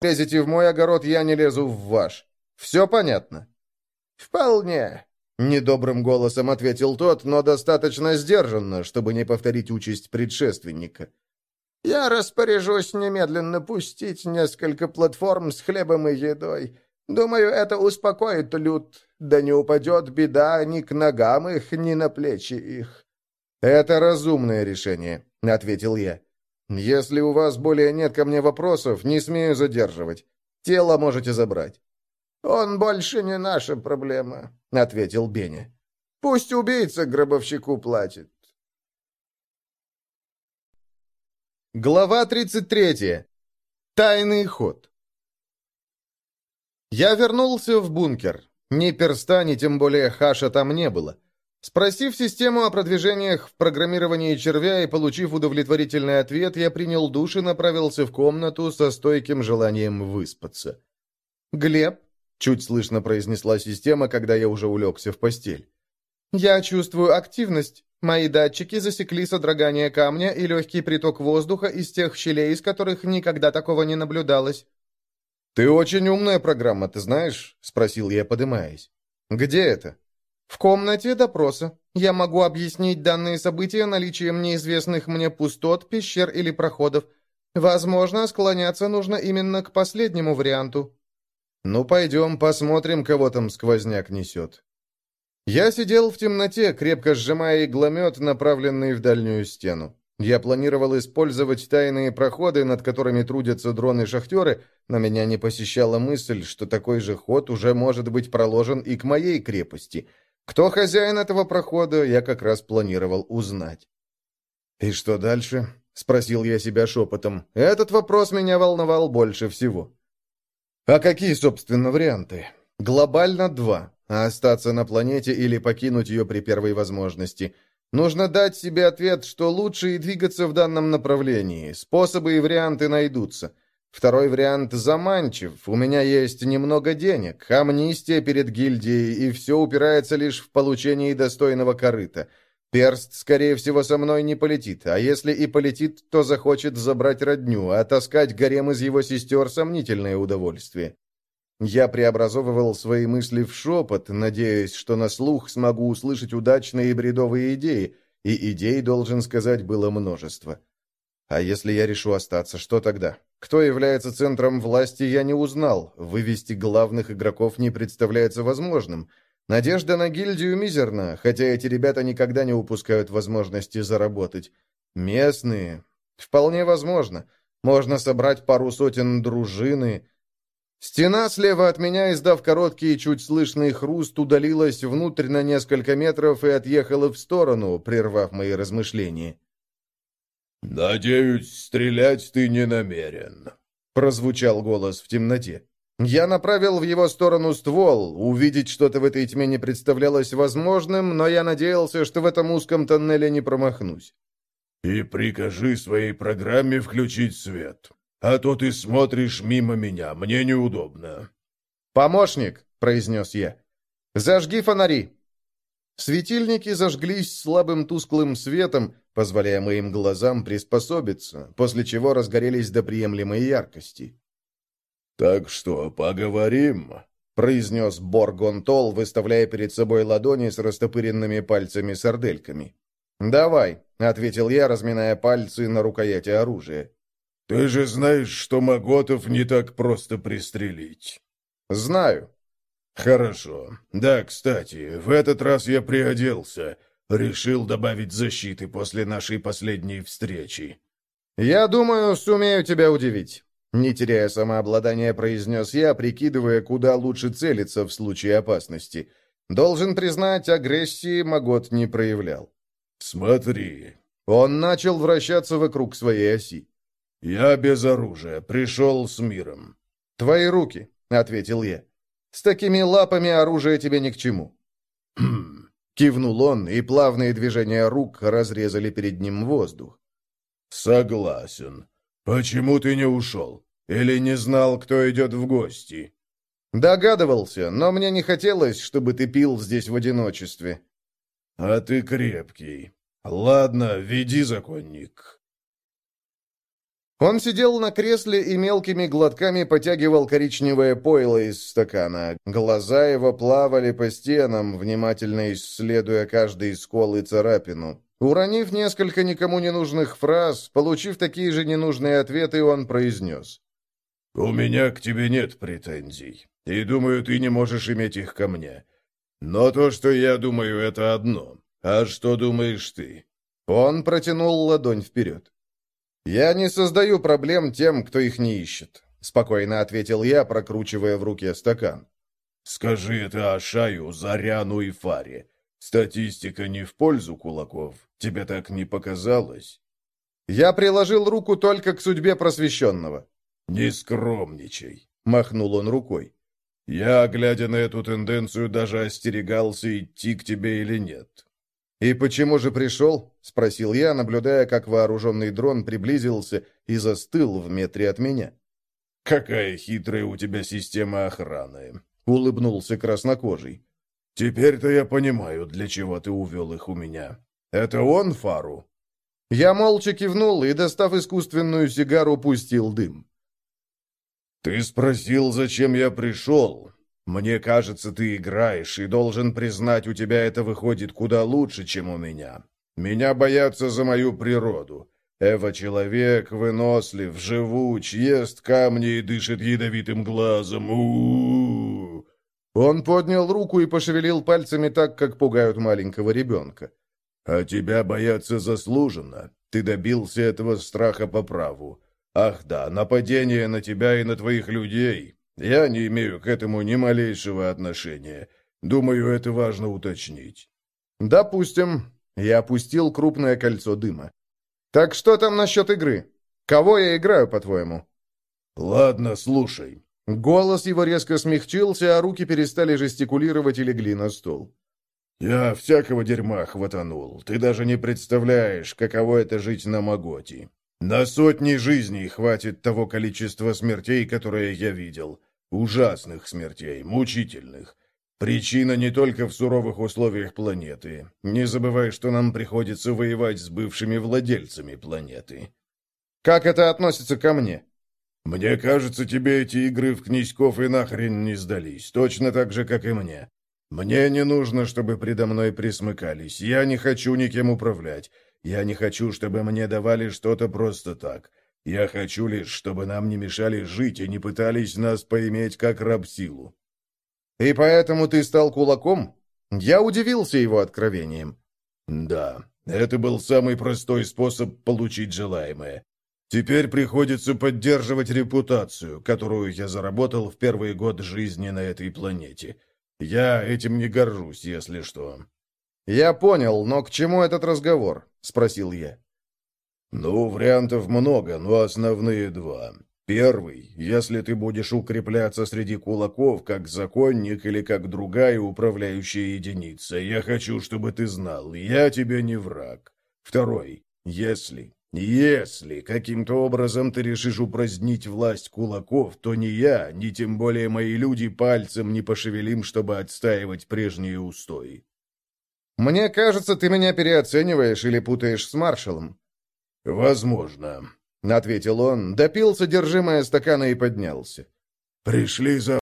лезете в мой огород, я не лезу в ваш. Все понятно?» «Вполне», — недобрым голосом ответил тот, но достаточно сдержанно, чтобы не повторить участь предшественника. «Я распоряжусь немедленно пустить несколько платформ с хлебом и едой. Думаю, это успокоит люд, да не упадет беда ни к ногам их, ни на плечи их». «Это разумное решение», — ответил я. «Если у вас более нет ко мне вопросов, не смею задерживать. Тело можете забрать». «Он больше не наша проблема», — ответил Беня. «Пусть убийца гробовщику платит». Глава 33. Тайный ход. Я вернулся в бункер. Ни перста, ни тем более хаша там не было. Спросив систему о продвижениях в программировании червя и получив удовлетворительный ответ, я принял душ и направился в комнату со стойким желанием выспаться. «Глеб?» — чуть слышно произнесла система, когда я уже улегся в постель. «Я чувствую активность. Мои датчики засекли содрогание камня и легкий приток воздуха из тех щелей, из которых никогда такого не наблюдалось». «Ты очень умная программа, ты знаешь?» — спросил я, подымаясь. «Где это?» В комнате допроса. Я могу объяснить данные события наличием неизвестных мне пустот, пещер или проходов. Возможно, склоняться нужно именно к последнему варианту. Ну, пойдем, посмотрим, кого там сквозняк несет. Я сидел в темноте, крепко сжимая игломет, направленный в дальнюю стену. Я планировал использовать тайные проходы, над которыми трудятся дроны-шахтеры, но меня не посещала мысль, что такой же ход уже может быть проложен и к моей крепости — кто хозяин этого прохода, я как раз планировал узнать. «И что дальше?» — спросил я себя шепотом. Этот вопрос меня волновал больше всего. «А какие, собственно, варианты?» «Глобально два. Остаться на планете или покинуть ее при первой возможности. Нужно дать себе ответ, что лучше и двигаться в данном направлении. Способы и варианты найдутся. Второй вариант заманчив. У меня есть немного денег, амнистия перед гильдией, и все упирается лишь в получении достойного корыта. Перст, скорее всего, со мной не полетит, а если и полетит, то захочет забрать родню, а таскать гарем из его сестер – сомнительное удовольствие. Я преобразовывал свои мысли в шепот, надеясь, что на слух смогу услышать удачные и бредовые идеи, и идей, должен сказать, было множество. А если я решу остаться, что тогда? Кто является центром власти, я не узнал. Вывести главных игроков не представляется возможным. Надежда на гильдию мизерна, хотя эти ребята никогда не упускают возможности заработать. Местные. Вполне возможно. Можно собрать пару сотен дружины. Стена слева от меня, издав короткий и чуть слышный хруст, удалилась внутрь на несколько метров и отъехала в сторону, прервав мои размышления. «Надеюсь, стрелять ты не намерен», — прозвучал голос в темноте. Я направил в его сторону ствол. Увидеть что-то в этой тьме не представлялось возможным, но я надеялся, что в этом узком тоннеле не промахнусь. «И прикажи своей программе включить свет, а то ты смотришь мимо меня, мне неудобно». «Помощник», — произнес я, — «зажги фонари». Светильники зажглись слабым тусклым светом, позволяя моим глазам приспособиться, после чего разгорелись до приемлемой яркости. «Так что, поговорим?» — произнес Боргонтол, выставляя перед собой ладони с растопыренными пальцами-сардельками. «Давай», — ответил я, разминая пальцы на рукояти оружия. «Ты же знаешь, что Маготов не так просто пристрелить». «Знаю». «Хорошо. Да, кстати, в этот раз я приоделся. Решил добавить защиты после нашей последней встречи. «Я думаю, сумею тебя удивить», — не теряя самообладания, произнес я, прикидывая, куда лучше целиться в случае опасности. Должен признать, агрессии Магот не проявлял. «Смотри». Он начал вращаться вокруг своей оси. «Я без оружия, пришел с миром». «Твои руки», — ответил я. «С такими лапами оружие тебе ни к чему». «Хм, Кивнул он, и плавные движения рук разрезали перед ним воздух. «Согласен. Почему ты не ушел? Или не знал, кто идет в гости?» «Догадывался, но мне не хотелось, чтобы ты пил здесь в одиночестве». «А ты крепкий. Ладно, веди, законник». Он сидел на кресле и мелкими глотками потягивал коричневое пойло из стакана. Глаза его плавали по стенам, внимательно исследуя каждый скол и царапину. Уронив несколько никому не нужных фраз, получив такие же ненужные ответы, он произнес. «У меня к тебе нет претензий, и думаю, ты не можешь иметь их ко мне. Но то, что я думаю, это одно. А что думаешь ты?» Он протянул ладонь вперед. «Я не создаю проблем тем, кто их не ищет», — спокойно ответил я, прокручивая в руке стакан. «Скажи это Ашаю, Заряну и Фаре. Статистика не в пользу кулаков. Тебе так не показалось?» «Я приложил руку только к судьбе просвещенного». «Не скромничай», — махнул он рукой. «Я, глядя на эту тенденцию, даже остерегался, идти к тебе или нет. «И почему же пришел?» — спросил я, наблюдая, как вооруженный дрон приблизился и застыл в метре от меня. «Какая хитрая у тебя система охраны!» — улыбнулся краснокожий. «Теперь-то я понимаю, для чего ты увел их у меня. Это он, Фару?» Я молча кивнул и, достав искусственную сигару, пустил дым. «Ты спросил, зачем я пришел. Мне кажется, ты играешь, и должен признать, у тебя это выходит куда лучше, чем у меня. Меня боятся за мою природу. Эва-человек вынослив, живуч, ест камни и дышит ядовитым глазом. У -у -у. Он поднял руку и пошевелил пальцами так, как пугают маленького ребенка. «А тебя бояться заслуженно. Ты добился этого страха по праву. Ах да, нападение на тебя и на твоих людей. Я не имею к этому ни малейшего отношения. Думаю, это важно уточнить. Допустим. Я опустил крупное кольцо дыма. Так что там насчет игры? Кого я играю, по-твоему? Ладно, слушай. Голос его резко смягчился, а руки перестали жестикулировать и легли на стол. «Я всякого дерьма хватанул. Ты даже не представляешь, каково это жить на Маготи. На сотни жизней хватит того количества смертей, которые я видел. Ужасных смертей, мучительных. Причина не только в суровых условиях планеты. Не забывай, что нам приходится воевать с бывшими владельцами планеты. Как это относится ко мне? Мне кажется, тебе эти игры в князьков и нахрен не сдались, точно так же, как и мне. Мне не нужно, чтобы предо мной присмыкались. Я не хочу никем управлять. Я не хочу, чтобы мне давали что-то просто так. Я хочу лишь, чтобы нам не мешали жить и не пытались нас поиметь как рабсилу». «И поэтому ты стал кулаком?» Я удивился его откровением. «Да, это был самый простой способ получить желаемое. Теперь приходится поддерживать репутацию, которую я заработал в первый год жизни на этой планете. Я этим не горжусь, если что». «Я понял, но к чему этот разговор?» — спросил я. «Ну, вариантов много, но основные два. Первый, если ты будешь укрепляться среди кулаков, как законник или как другая управляющая единица, я хочу, чтобы ты знал, я тебе не враг. Второй, если, если каким-то образом ты решишь упразднить власть кулаков, то ни я, ни тем более мои люди пальцем не пошевелим, чтобы отстаивать прежние устои». «Мне кажется, ты меня переоцениваешь или путаешь с маршалом». «Возможно», — ответил он, допил содержимое стакана и поднялся. «Пришли за